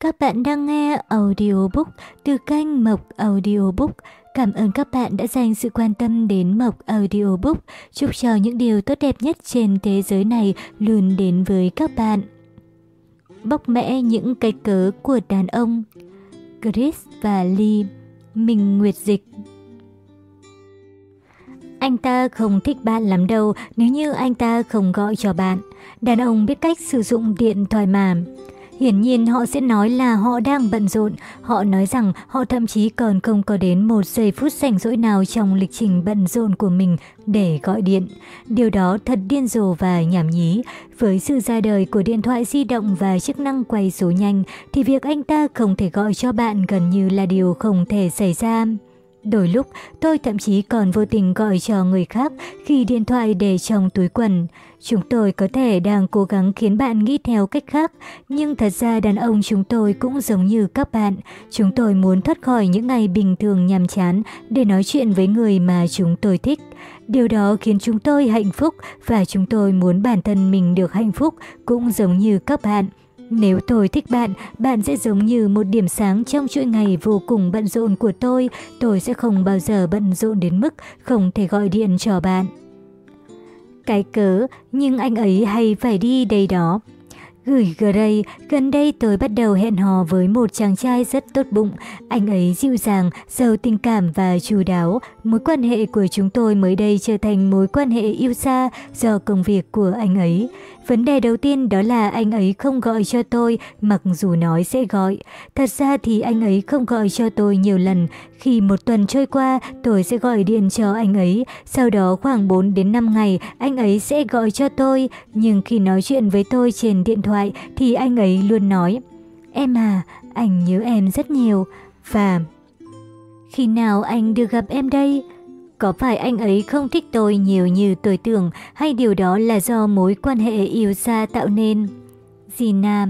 Các bạn đang nghe audiobook từ kênh Mộc Audiobook. Cảm ơn các bạn đã dành sự quan tâm đến Mộc Audiobook. Chúc cho những điều tốt đẹp nhất trên thế giới này luôn đến với các bạn. Bóc mẽ những cái cớ của đàn ông, Chris và Lee Mình Nguyệt Dịch Anh ta không thích bạn lắm đâu, nếu như anh ta không gọi cho bạn. Đàn ông biết cách sử dụng điện thoại mà. Hiển nhiên họ sẽ nói là họ đang bận rộn, họ nói rằng họ thậm chí còn không có đến một giây phút rảnh rỗi nào trong lịch trình bận rộn của mình để gọi điện. Điều đó thật điên rồ và nhảm nhí. Với sự ra đời của điện thoại di động và chức năng quay số nhanh thì việc anh ta không thể gọi cho bạn gần như là điều không thể xảy ra. Đôi lúc, tôi thậm chí còn vô tình gọi cho người khác khi điện thoại để trong túi quần. Chúng tôi có thể đang cố gắng khiến bạn nghĩ theo cách khác, nhưng thật ra đàn ông chúng tôi cũng giống như các bạn. Chúng tôi muốn thoát khỏi những ngày bình thường nhàm chán để nói chuyện với người mà chúng tôi thích. Điều đó khiến chúng tôi hạnh phúc và chúng tôi muốn bản thân mình được hạnh phúc cũng giống như các bạn. Nếu tôi thích bạn, bạn sẽ giống như một điểm sáng trong chuỗi ngày vô cùng bận rộn của tôi. Tôi sẽ không bao giờ bận rộn đến mức không thể gọi điện cho bạn. Cái cớ, nhưng anh ấy hay phải đi đây đó. Gửi Gray, gần đây tôi bắt đầu hẹn hò với một chàng trai rất tốt bụng. Anh ấy dịu dàng, giàu tình cảm và chu đáo. Mối quan hệ của chúng tôi mới đây trở thành mối quan hệ yêu xa do công việc của anh ấy. Vấn đề đầu tiên đó là anh ấy không gọi cho tôi mặc dù nói sẽ gọi. Thật ra thì anh ấy không gọi cho tôi nhiều lần. Khi một tuần trôi qua, tôi sẽ gọi điện cho anh ấy. Sau đó khoảng 4 đến 5 ngày, anh ấy sẽ gọi cho tôi. Nhưng khi nói chuyện với tôi trên điện thoại thì anh ấy luôn nói Em à, anh nhớ em rất nhiều. Và khi nào anh được gặp em đây? Có phải anh ấy không thích tôi nhiều như tôi tưởng hay điều đó là do mối quan hệ yêu xa tạo nên? Gina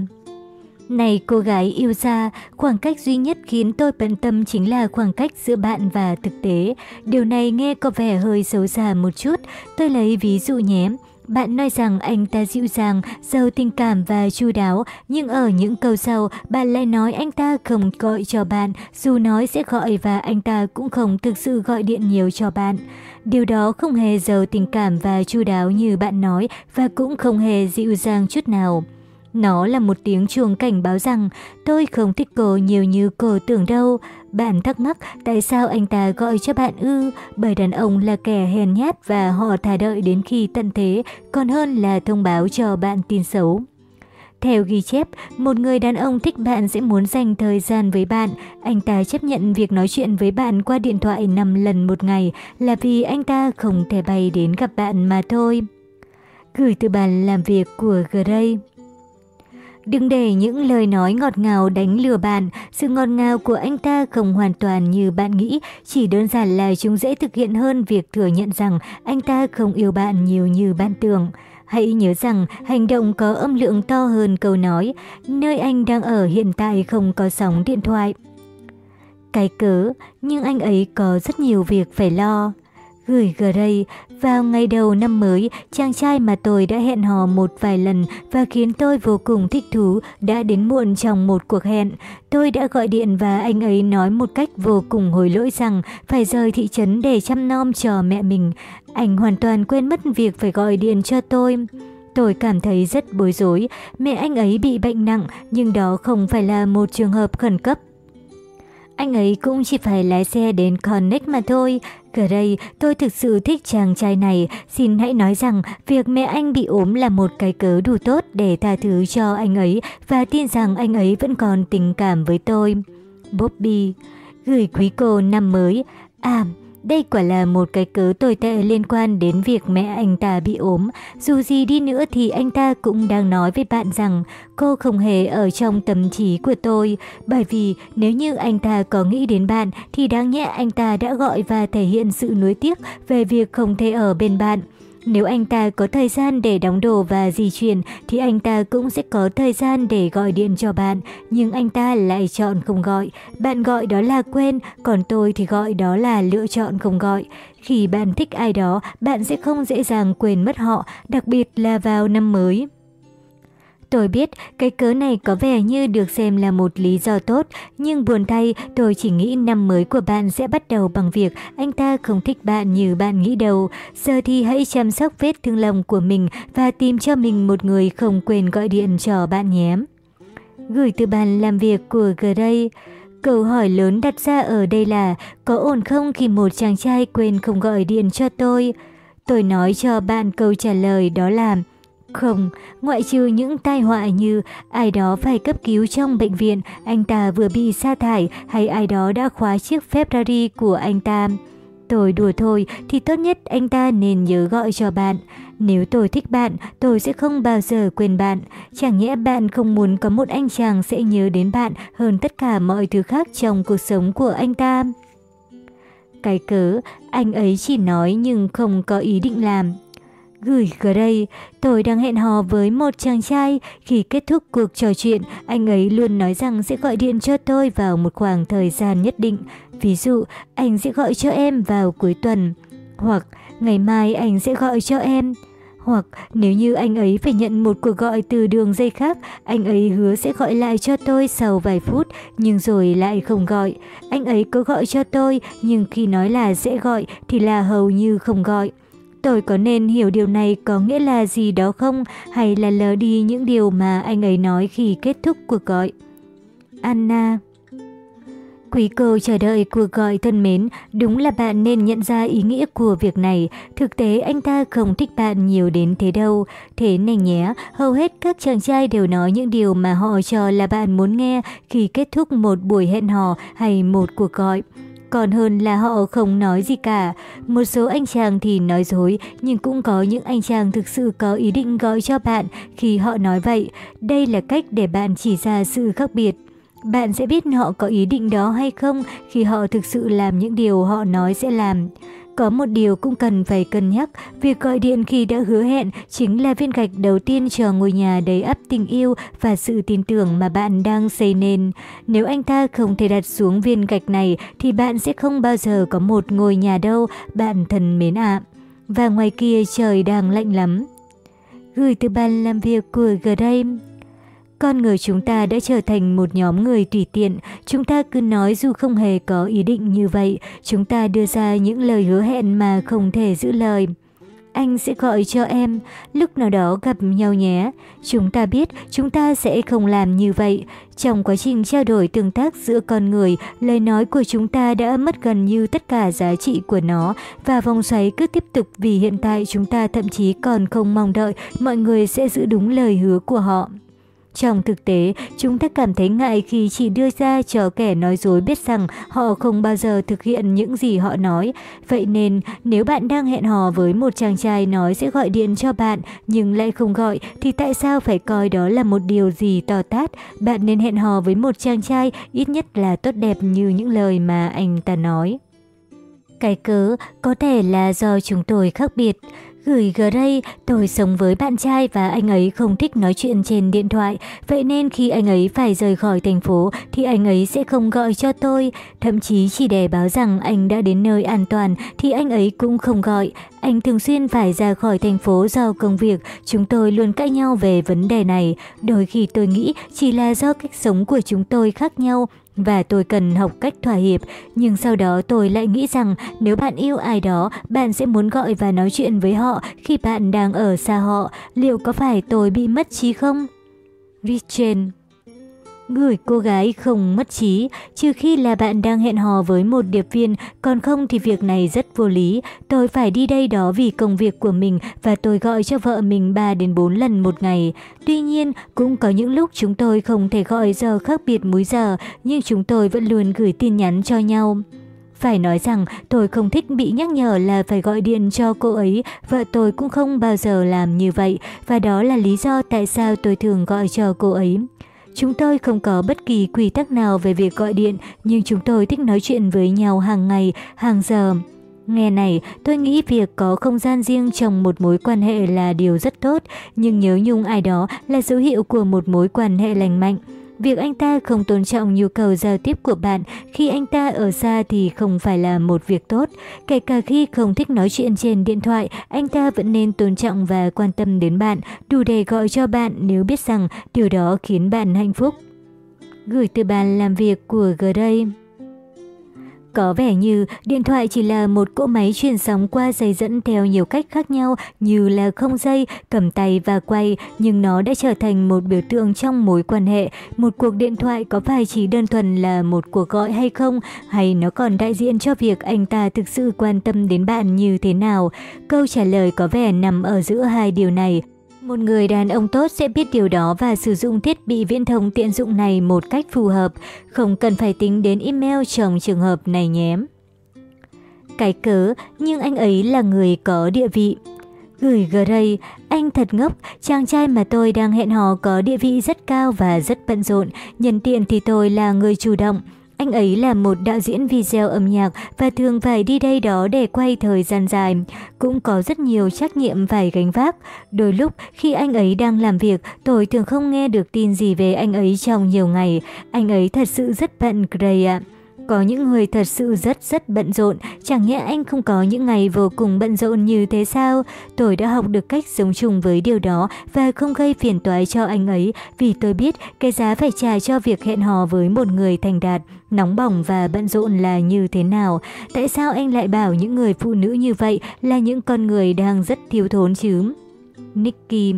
Này cô gái yêu xa, khoảng cách duy nhất khiến tôi bận tâm chính là khoảng cách giữa bạn và thực tế. Điều này nghe có vẻ hơi xấu xa một chút. Tôi lấy ví dụ nhé. Bạn nói rằng anh ta dịu dàng, giàu tình cảm và chu đáo, nhưng ở những câu sau, bạn lại nói anh ta không gọi cho bạn, dù nói sẽ gọi và anh ta cũng không thực sự gọi điện nhiều cho bạn. Điều đó không hề giàu tình cảm và chu đáo như bạn nói và cũng không hề dịu dàng chút nào. Nó là một tiếng chuông cảnh báo rằng tôi không thích cô nhiều như cô tưởng đâu. Bạn thắc mắc tại sao anh ta gọi cho bạn ư? Bởi đàn ông là kẻ hèn nhát và họ thà đợi đến khi tận thế, còn hơn là thông báo cho bạn tin xấu. Theo ghi chép, một người đàn ông thích bạn sẽ muốn dành thời gian với bạn. Anh ta chấp nhận việc nói chuyện với bạn qua điện thoại 5 lần một ngày là vì anh ta không thể bay đến gặp bạn mà thôi. Gửi từ bàn làm việc của Gray Đừng để những lời nói ngọt ngào đánh lừa bạn, sự ngọt ngào của anh ta không hoàn toàn như bạn nghĩ, chỉ đơn giản là chúng dễ thực hiện hơn việc thừa nhận rằng anh ta không yêu bạn nhiều như bạn tưởng. Hãy nhớ rằng hành động có âm lượng to hơn câu nói, nơi anh đang ở hiện tại không có sóng điện thoại. Cái cớ, nhưng anh ấy có rất nhiều việc phải lo. Gửi Gray, vào ngày đầu năm mới, chàng trai mà tôi đã hẹn hò một vài lần và khiến tôi vô cùng thích thú đã đến muộn trong một cuộc hẹn. Tôi đã gọi điện và anh ấy nói một cách vô cùng hối lỗi rằng phải rời thị trấn để chăm nom cho mẹ mình. Anh hoàn toàn quên mất việc phải gọi điện cho tôi. Tôi cảm thấy rất bối rối, mẹ anh ấy bị bệnh nặng nhưng đó không phải là một trường hợp khẩn cấp. Anh ấy cũng chỉ phải lái xe đến Connect mà thôi. Gray, tôi thực sự thích chàng trai này. Xin hãy nói rằng việc mẹ anh bị ốm là một cái cớ đủ tốt để tha thứ cho anh ấy và tin rằng anh ấy vẫn còn tình cảm với tôi. Bobby, gửi quý cô năm mới. À, đây quả là một cái cớ tồi tệ liên quan đến việc mẹ anh ta bị ốm. Dù gì đi nữa thì anh ta cũng đang nói với bạn rằng cô không hề ở trong tâm trí của tôi. Bởi vì nếu như anh ta có nghĩ đến bạn thì đáng nhẽ anh ta đã gọi và thể hiện sự nuối tiếc về việc không thể ở bên bạn. Nếu anh ta có thời gian để đóng đồ và di chuyển thì anh ta cũng sẽ có thời gian để gọi điện cho bạn. Nhưng anh ta lại chọn không gọi. Bạn gọi đó là quên, còn tôi thì gọi đó là lựa chọn không gọi. Khi bạn thích ai đó, bạn sẽ không dễ dàng quên mất họ, đặc biệt là vào năm mới. Tôi biết cái cớ này có vẻ như được xem là một lý do tốt, nhưng buồn thay tôi chỉ nghĩ năm mới của bạn sẽ bắt đầu bằng việc anh ta không thích bạn như bạn nghĩ đâu. Giờ thì hãy chăm sóc vết thương lòng của mình và tìm cho mình một người không quên gọi điện cho bạn nhé. Gửi từ bàn làm việc của Gray. Câu hỏi lớn đặt ra ở đây là có ổn không khi một chàng trai quên không gọi điện cho tôi? Tôi nói cho bạn câu trả lời đó là không, ngoại trừ những tai họa như ai đó phải cấp cứu trong bệnh viện, anh ta vừa bị sa thải hay ai đó đã khóa chiếc Ferrari của anh ta. Tôi đùa thôi thì tốt nhất anh ta nên nhớ gọi cho bạn. Nếu tôi thích bạn, tôi sẽ không bao giờ quên bạn. Chẳng nhẽ bạn không muốn có một anh chàng sẽ nhớ đến bạn hơn tất cả mọi thứ khác trong cuộc sống của anh ta. Cái cớ, anh ấy chỉ nói nhưng không có ý định làm. Gửi ở đây, tôi đang hẹn hò với một chàng trai. Khi kết thúc cuộc trò chuyện, anh ấy luôn nói rằng sẽ gọi điện cho tôi vào một khoảng thời gian nhất định. Ví dụ, anh sẽ gọi cho em vào cuối tuần. Hoặc, ngày mai anh sẽ gọi cho em. Hoặc nếu như anh ấy phải nhận một cuộc gọi từ đường dây khác, anh ấy hứa sẽ gọi lại cho tôi sau vài phút, nhưng rồi lại không gọi. Anh ấy có gọi cho tôi, nhưng khi nói là sẽ gọi thì là hầu như không gọi. Tôi có nên hiểu điều này có nghĩa là gì đó không, hay là lờ đi những điều mà anh ấy nói khi kết thúc cuộc gọi? Anna Quý cô chờ đợi cuộc gọi thân mến, đúng là bạn nên nhận ra ý nghĩa của việc này. Thực tế anh ta không thích bạn nhiều đến thế đâu. Thế này nhé, hầu hết các chàng trai đều nói những điều mà họ cho là bạn muốn nghe khi kết thúc một buổi hẹn hò hay một cuộc gọi. Còn hơn là họ không nói gì cả. Một số anh chàng thì nói dối, nhưng cũng có những anh chàng thực sự có ý định gọi cho bạn khi họ nói vậy. Đây là cách để bạn chỉ ra sự khác biệt. Bạn sẽ biết họ có ý định đó hay không khi họ thực sự làm những điều họ nói sẽ làm. Có một điều cũng cần phải cân nhắc, việc gọi điện khi đã hứa hẹn chính là viên gạch đầu tiên cho ngôi nhà đầy ắp tình yêu và sự tin tưởng mà bạn đang xây nên. Nếu anh ta không thể đặt xuống viên gạch này thì bạn sẽ không bao giờ có một ngôi nhà đâu, bạn thân mến ạ. Và ngoài kia trời đang lạnh lắm. Gửi từ bàn làm việc của Graham. Con người chúng ta đã trở thành một nhóm người tùy tiện, chúng ta cứ nói dù không hề có ý định như vậy, chúng ta đưa ra những lời hứa hẹn mà không thể giữ lời. Anh sẽ gọi cho em, lúc nào đó gặp nhau nhé. Chúng ta biết chúng ta sẽ không làm như vậy. Trong quá trình trao đổi tương tác giữa con người, lời nói của chúng ta đã mất gần như tất cả giá trị của nó và vòng xoáy cứ tiếp tục vì hiện tại chúng ta thậm chí còn không mong đợi mọi người sẽ giữ đúng lời hứa của họ. Trong thực tế, chúng ta cảm thấy ngại khi chỉ đưa ra cho kẻ nói dối biết rằng họ không bao giờ thực hiện những gì họ nói. Vậy nên, nếu bạn đang hẹn hò với một chàng trai nói sẽ gọi điện cho bạn nhưng lại không gọi thì tại sao phải coi đó là một điều gì to tát? Bạn nên hẹn hò với một chàng trai ít nhất là tốt đẹp như những lời mà anh ta nói. Cái cớ có thể là do chúng tôi khác biệt. Gửi Gray, tôi sống với bạn trai và anh ấy không thích nói chuyện trên điện thoại, vậy nên khi anh ấy phải rời khỏi thành phố thì anh ấy sẽ không gọi cho tôi. Thậm chí chỉ để báo rằng anh đã đến nơi an toàn thì anh ấy cũng không gọi. Anh thường xuyên phải ra khỏi thành phố do công việc, chúng tôi luôn cãi nhau về vấn đề này. Đôi khi tôi nghĩ chỉ là do cách sống của chúng tôi khác nhau, và tôi cần học cách thỏa hiệp, nhưng sau đó tôi lại nghĩ rằng nếu bạn yêu ai đó, bạn sẽ muốn gọi và nói chuyện với họ khi bạn đang ở xa họ, liệu có phải tôi bị mất trí không? Richen Gửi cô gái không mất trí, trừ khi là bạn đang hẹn hò với một điệp viên, còn không thì việc này rất vô lý. Tôi phải đi đây đó vì công việc của mình và tôi gọi cho vợ mình 3 đến 4 lần một ngày. Tuy nhiên, cũng có những lúc chúng tôi không thể gọi giờ khác biệt múi giờ, nhưng chúng tôi vẫn luôn gửi tin nhắn cho nhau. Phải nói rằng tôi không thích bị nhắc nhở là phải gọi điện cho cô ấy, vợ tôi cũng không bao giờ làm như vậy và đó là lý do tại sao tôi thường gọi cho cô ấy. Chúng tôi không có bất kỳ quy tắc nào về việc gọi điện, nhưng chúng tôi thích nói chuyện với nhau hàng ngày, hàng giờ. Nghe này, tôi nghĩ việc có không gian riêng trong một mối quan hệ là điều rất tốt, nhưng nhớ nhung ai đó là dấu hiệu của một mối quan hệ lành mạnh. Việc anh ta không tôn trọng nhu cầu giao tiếp của bạn khi anh ta ở xa thì không phải là một việc tốt. Kể cả khi không thích nói chuyện trên điện thoại, anh ta vẫn nên tôn trọng và quan tâm đến bạn, đủ để gọi cho bạn nếu biết rằng điều đó khiến bạn hạnh phúc. Gửi từ bàn làm việc của Gray có vẻ như điện thoại chỉ là một cỗ máy truyền sóng qua dây dẫn theo nhiều cách khác nhau như là không dây, cầm tay và quay, nhưng nó đã trở thành một biểu tượng trong mối quan hệ. Một cuộc điện thoại có phải chỉ đơn thuần là một cuộc gọi hay không, hay nó còn đại diện cho việc anh ta thực sự quan tâm đến bạn như thế nào? Câu trả lời có vẻ nằm ở giữa hai điều này. Một người đàn ông tốt sẽ biết điều đó và sử dụng thiết bị viễn thông tiện dụng này một cách phù hợp, không cần phải tính đến email trong trường hợp này nhé. Cái cớ, nhưng anh ấy là người có địa vị. Gửi Gray, anh thật ngốc, chàng trai mà tôi đang hẹn hò có địa vị rất cao và rất bận rộn, nhân tiện thì tôi là người chủ động. Anh ấy là một đạo diễn video âm nhạc và thường phải đi đây đó để quay thời gian dài. Cũng có rất nhiều trách nhiệm phải gánh vác. Đôi lúc khi anh ấy đang làm việc, tôi thường không nghe được tin gì về anh ấy trong nhiều ngày. Anh ấy thật sự rất bận Gray ạ. Có những người thật sự rất rất bận rộn, chẳng nhẽ anh không có những ngày vô cùng bận rộn như thế sao? Tôi đã học được cách sống chung với điều đó và không gây phiền toái cho anh ấy vì tôi biết cái giá phải trả cho việc hẹn hò với một người thành đạt, nóng bỏng và bận rộn là như thế nào. Tại sao anh lại bảo những người phụ nữ như vậy là những con người đang rất thiếu thốn chứ? Nicky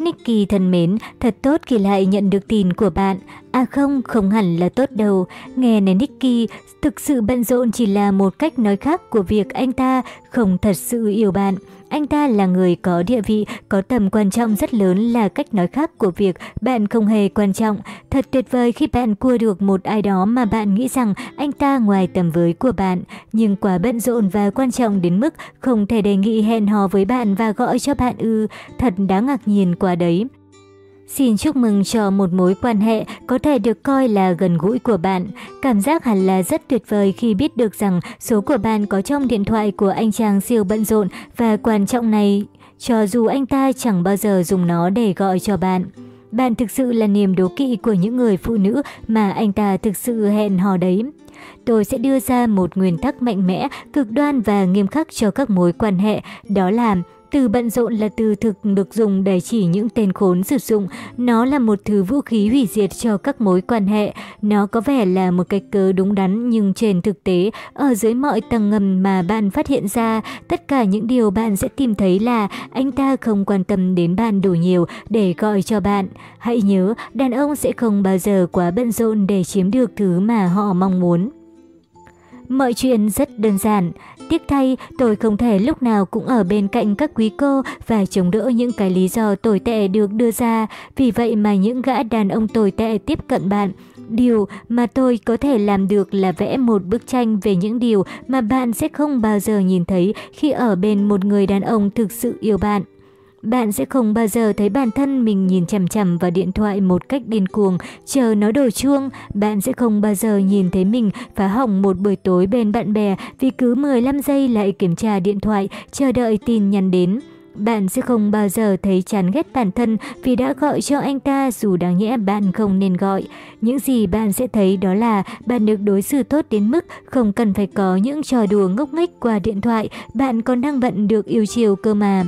Nicky thân mến, thật tốt khi lại nhận được tin của bạn. À không, không hẳn là tốt đâu. Nghe này Nicky, thực sự bận rộn chỉ là một cách nói khác của việc anh ta không thật sự yêu bạn. Anh ta là người có địa vị, có tầm quan trọng rất lớn là cách nói khác của việc bạn không hề quan trọng. Thật tuyệt vời khi bạn cua được một ai đó mà bạn nghĩ rằng anh ta ngoài tầm với của bạn, nhưng quá bận rộn và quan trọng đến mức không thể đề nghị hẹn hò với bạn và gọi cho bạn ư, thật đáng ngạc nhiên quá đấy. Xin chúc mừng cho một mối quan hệ có thể được coi là gần gũi của bạn. Cảm giác hẳn là rất tuyệt vời khi biết được rằng số của bạn có trong điện thoại của anh chàng siêu bận rộn và quan trọng này, cho dù anh ta chẳng bao giờ dùng nó để gọi cho bạn. Bạn thực sự là niềm đố kỵ của những người phụ nữ mà anh ta thực sự hẹn hò đấy. Tôi sẽ đưa ra một nguyên tắc mạnh mẽ, cực đoan và nghiêm khắc cho các mối quan hệ, đó là từ bận rộn là từ thực được dùng để chỉ những tên khốn sử dụng. Nó là một thứ vũ khí hủy diệt cho các mối quan hệ. Nó có vẻ là một cái cớ đúng đắn nhưng trên thực tế, ở dưới mọi tầng ngầm mà bạn phát hiện ra, tất cả những điều bạn sẽ tìm thấy là anh ta không quan tâm đến bạn đủ nhiều để gọi cho bạn. Hãy nhớ, đàn ông sẽ không bao giờ quá bận rộn để chiếm được thứ mà họ mong muốn. Mọi chuyện rất đơn giản. Tiếc thay, tôi không thể lúc nào cũng ở bên cạnh các quý cô và chống đỡ những cái lý do tồi tệ được đưa ra. Vì vậy mà những gã đàn ông tồi tệ tiếp cận bạn. Điều mà tôi có thể làm được là vẽ một bức tranh về những điều mà bạn sẽ không bao giờ nhìn thấy khi ở bên một người đàn ông thực sự yêu bạn. Bạn sẽ không bao giờ thấy bản thân mình nhìn chằm chằm vào điện thoại một cách điên cuồng, chờ nó đổ chuông. Bạn sẽ không bao giờ nhìn thấy mình phá hỏng một buổi tối bên bạn bè vì cứ 15 giây lại kiểm tra điện thoại, chờ đợi tin nhắn đến. Bạn sẽ không bao giờ thấy chán ghét bản thân vì đã gọi cho anh ta dù đáng nhẽ bạn không nên gọi. Những gì bạn sẽ thấy đó là bạn được đối xử tốt đến mức không cần phải có những trò đùa ngốc nghếch qua điện thoại, bạn còn đang bận được yêu chiều cơ mà.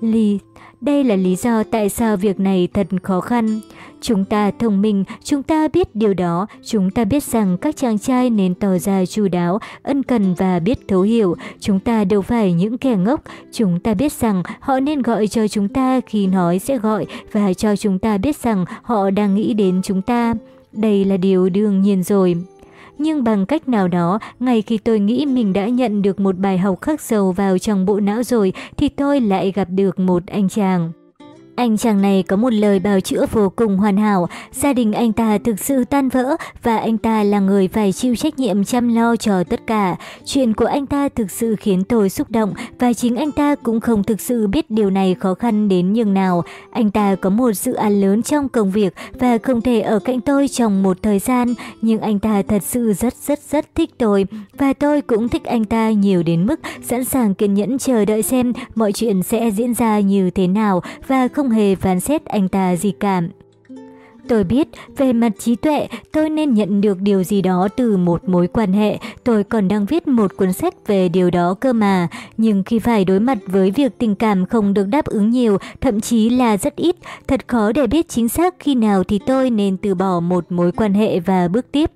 Lý, đây là lý do tại sao việc này thật khó khăn. Chúng ta thông minh, chúng ta biết điều đó, chúng ta biết rằng các chàng trai nên tỏ ra chu đáo, ân cần và biết thấu hiểu. Chúng ta đâu phải những kẻ ngốc, chúng ta biết rằng họ nên gọi cho chúng ta khi nói sẽ gọi và cho chúng ta biết rằng họ đang nghĩ đến chúng ta. Đây là điều đương nhiên rồi nhưng bằng cách nào đó, ngay khi tôi nghĩ mình đã nhận được một bài học khắc sâu vào trong bộ não rồi, thì tôi lại gặp được một anh chàng. Anh chàng này có một lời bào chữa vô cùng hoàn hảo, gia đình anh ta thực sự tan vỡ và anh ta là người phải chịu trách nhiệm chăm lo cho tất cả. Chuyện của anh ta thực sự khiến tôi xúc động và chính anh ta cũng không thực sự biết điều này khó khăn đến nhường nào. Anh ta có một dự án lớn trong công việc và không thể ở cạnh tôi trong một thời gian, nhưng anh ta thật sự rất rất rất thích tôi và tôi cũng thích anh ta nhiều đến mức sẵn sàng kiên nhẫn chờ đợi xem mọi chuyện sẽ diễn ra như thế nào và không không hề phán xét anh ta gì cả. Tôi biết, về mặt trí tuệ, tôi nên nhận được điều gì đó từ một mối quan hệ. Tôi còn đang viết một cuốn sách về điều đó cơ mà. Nhưng khi phải đối mặt với việc tình cảm không được đáp ứng nhiều, thậm chí là rất ít, thật khó để biết chính xác khi nào thì tôi nên từ bỏ một mối quan hệ và bước tiếp.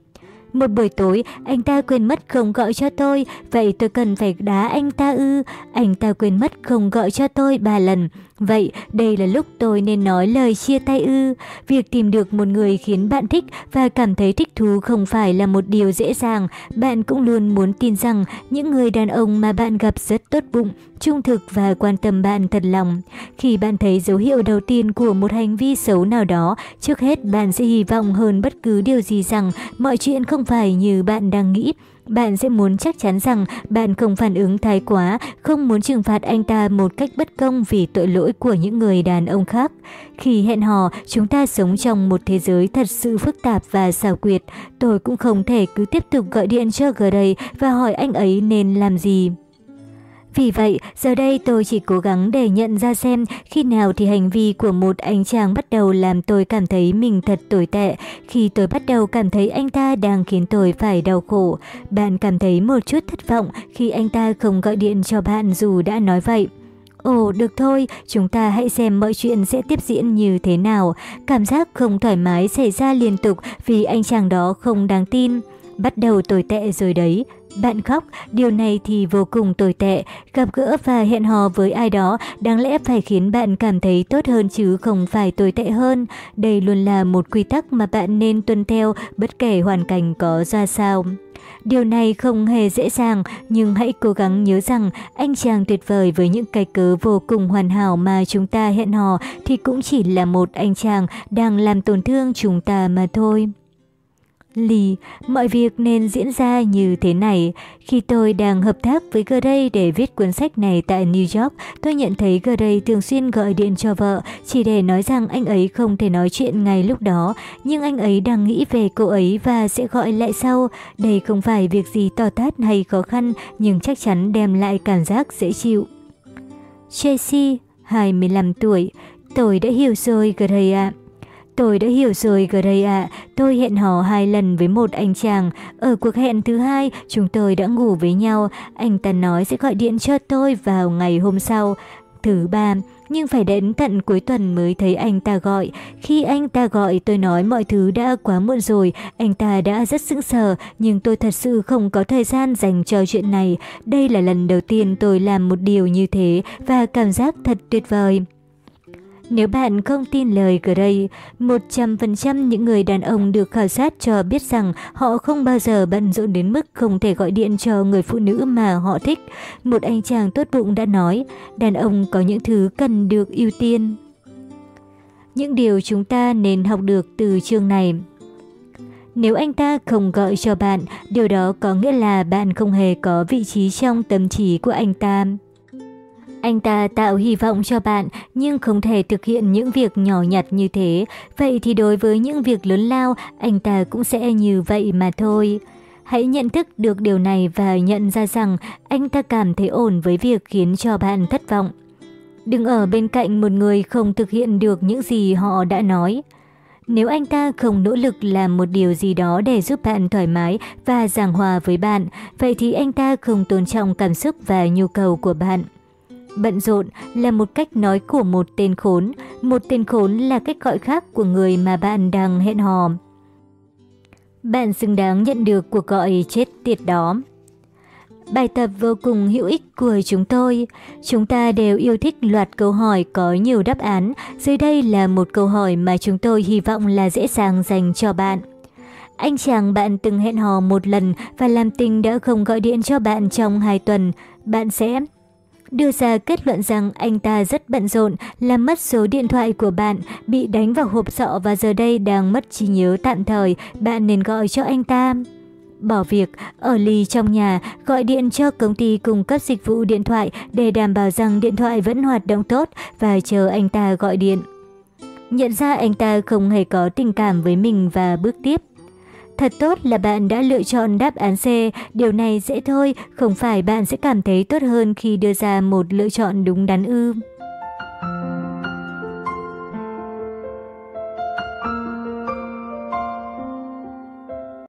Một buổi tối, anh ta quên mất không gọi cho tôi, vậy tôi cần phải đá anh ta ư. Anh ta quên mất không gọi cho tôi ba lần. Vậy, đây là lúc tôi nên nói lời chia tay ư. Việc tìm được một người khiến bạn thích và cảm thấy thích thú không phải là một điều dễ dàng. Bạn cũng luôn muốn tin rằng những người đàn ông mà bạn gặp rất tốt bụng, trung thực và quan tâm bạn thật lòng. Khi bạn thấy dấu hiệu đầu tiên của một hành vi xấu nào đó, trước hết bạn sẽ hy vọng hơn bất cứ điều gì rằng mọi chuyện không phải như bạn đang nghĩ. Bạn sẽ muốn chắc chắn rằng bạn không phản ứng thái quá, không muốn trừng phạt anh ta một cách bất công vì tội lỗi của những người đàn ông khác. Khi hẹn hò, chúng ta sống trong một thế giới thật sự phức tạp và xảo quyệt. Tôi cũng không thể cứ tiếp tục gọi điện cho Gray và hỏi anh ấy nên làm gì. Vì vậy, giờ đây tôi chỉ cố gắng để nhận ra xem khi nào thì hành vi của một anh chàng bắt đầu làm tôi cảm thấy mình thật tồi tệ, khi tôi bắt đầu cảm thấy anh ta đang khiến tôi phải đau khổ. Bạn cảm thấy một chút thất vọng khi anh ta không gọi điện cho bạn dù đã nói vậy. Ồ, được thôi, chúng ta hãy xem mọi chuyện sẽ tiếp diễn như thế nào. Cảm giác không thoải mái xảy ra liên tục vì anh chàng đó không đáng tin. Bắt đầu tồi tệ rồi đấy. Bạn khóc, điều này thì vô cùng tồi tệ. Gặp gỡ và hẹn hò với ai đó đáng lẽ phải khiến bạn cảm thấy tốt hơn chứ không phải tồi tệ hơn. Đây luôn là một quy tắc mà bạn nên tuân theo bất kể hoàn cảnh có ra sao. Điều này không hề dễ dàng, nhưng hãy cố gắng nhớ rằng anh chàng tuyệt vời với những cái cớ vô cùng hoàn hảo mà chúng ta hẹn hò thì cũng chỉ là một anh chàng đang làm tổn thương chúng ta mà thôi. Ly, mọi việc nên diễn ra như thế này. Khi tôi đang hợp tác với Gray để viết cuốn sách này tại New York, tôi nhận thấy Gray thường xuyên gọi điện cho vợ, chỉ để nói rằng anh ấy không thể nói chuyện ngay lúc đó, nhưng anh ấy đang nghĩ về cô ấy và sẽ gọi lại sau. Đây không phải việc gì to tát hay khó khăn, nhưng chắc chắn đem lại cảm giác dễ chịu. Tracy, 25 tuổi, tôi đã hiểu rồi Gray ạ. Tôi đã hiểu rồi Gray ạ, tôi hẹn hò hai lần với một anh chàng. Ở cuộc hẹn thứ hai, chúng tôi đã ngủ với nhau. Anh ta nói sẽ gọi điện cho tôi vào ngày hôm sau. Thứ ba, nhưng phải đến tận cuối tuần mới thấy anh ta gọi. Khi anh ta gọi tôi nói mọi thứ đã quá muộn rồi, anh ta đã rất sững sờ, nhưng tôi thật sự không có thời gian dành cho chuyện này. Đây là lần đầu tiên tôi làm một điều như thế và cảm giác thật tuyệt vời. Nếu bạn không tin lời Gray, 100% những người đàn ông được khảo sát cho biết rằng họ không bao giờ bận rộn đến mức không thể gọi điện cho người phụ nữ mà họ thích. Một anh chàng tốt bụng đã nói, đàn ông có những thứ cần được ưu tiên. Những điều chúng ta nên học được từ chương này. Nếu anh ta không gọi cho bạn, điều đó có nghĩa là bạn không hề có vị trí trong tâm trí của anh ta. Anh ta tạo hy vọng cho bạn nhưng không thể thực hiện những việc nhỏ nhặt như thế. Vậy thì đối với những việc lớn lao, anh ta cũng sẽ như vậy mà thôi. Hãy nhận thức được điều này và nhận ra rằng anh ta cảm thấy ổn với việc khiến cho bạn thất vọng. Đừng ở bên cạnh một người không thực hiện được những gì họ đã nói. Nếu anh ta không nỗ lực làm một điều gì đó để giúp bạn thoải mái và giảng hòa với bạn, vậy thì anh ta không tôn trọng cảm xúc và nhu cầu của bạn. Bận rộn là một cách nói của một tên khốn, một tên khốn là cách gọi khác của người mà bạn đang hẹn hò. Bạn xứng đáng nhận được cuộc gọi chết tiệt đó. Bài tập vô cùng hữu ích của chúng tôi. Chúng ta đều yêu thích loạt câu hỏi có nhiều đáp án. Dưới đây là một câu hỏi mà chúng tôi hy vọng là dễ dàng dành cho bạn. Anh chàng bạn từng hẹn hò một lần và làm tình đã không gọi điện cho bạn trong hai tuần. Bạn sẽ đưa ra kết luận rằng anh ta rất bận rộn, làm mất số điện thoại của bạn, bị đánh vào hộp sọ và giờ đây đang mất trí nhớ tạm thời, bạn nên gọi cho anh ta. Bỏ việc, ở ly trong nhà, gọi điện cho công ty cung cấp dịch vụ điện thoại để đảm bảo rằng điện thoại vẫn hoạt động tốt và chờ anh ta gọi điện. Nhận ra anh ta không hề có tình cảm với mình và bước tiếp. Thật tốt là bạn đã lựa chọn đáp án C, điều này dễ thôi, không phải bạn sẽ cảm thấy tốt hơn khi đưa ra một lựa chọn đúng đắn ư.